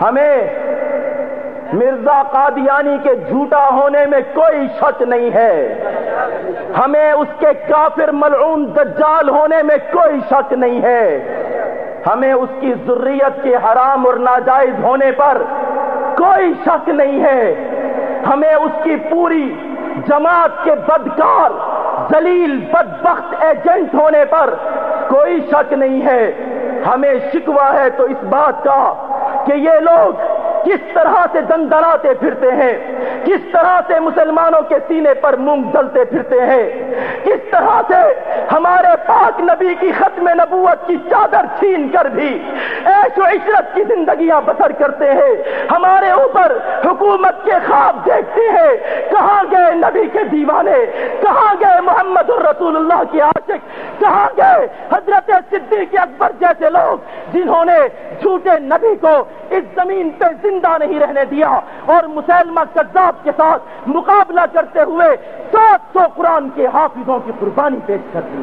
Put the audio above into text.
ہمیں مرزا قادیانی کے جھوٹا ہونے میں کوئی شک نہیں ہے۔ ہمیں اس کے کافر ملعون دجال ہونے میں کوئی شک نہیں ہے۔ ہمیں اس کی ذریت کے حرام اور ناجائز ہونے پر کوئی شک نہیں ہے۔ ہمیں اس کی پوری جماعت کے بدکار ذلیل بدبخت ایجنٹ ہونے پر کوئی شک نہیں ہے۔ ہمیں شکوا ہے تو اس بات کا کہ یہ لوگ کس طرح سے دندراتے پھرتے ہیں، کس طرح سے مسلمانوں کے سینے پر مونگ ڈلتے پھرتے ہیں۔ کس طرح سے ہمارے پاک نبی کی ختم نبوت کی چادر چھین کر بھی ایش و عشرت کی زندگیاں بسر کرتے ہیں۔ ہمارے اوپر حکومت کے خواب دیکھتے ہیں۔ کہاں گئے نبی کے دیوانے؟ رسول اللہ کے عاشق کہاں گئے؟ حضرت صدیق اکبر جیسے لوگ جنہوں نے جھوٹے نبی کو اس زمین پہ زندہ نہیں رہنے دیا اور مسلمہ کذاب کے ساتھ مقابلہ کرتے ہوئے سات سو قرآن کے حافظوں کی قربانی پیش کر دی۔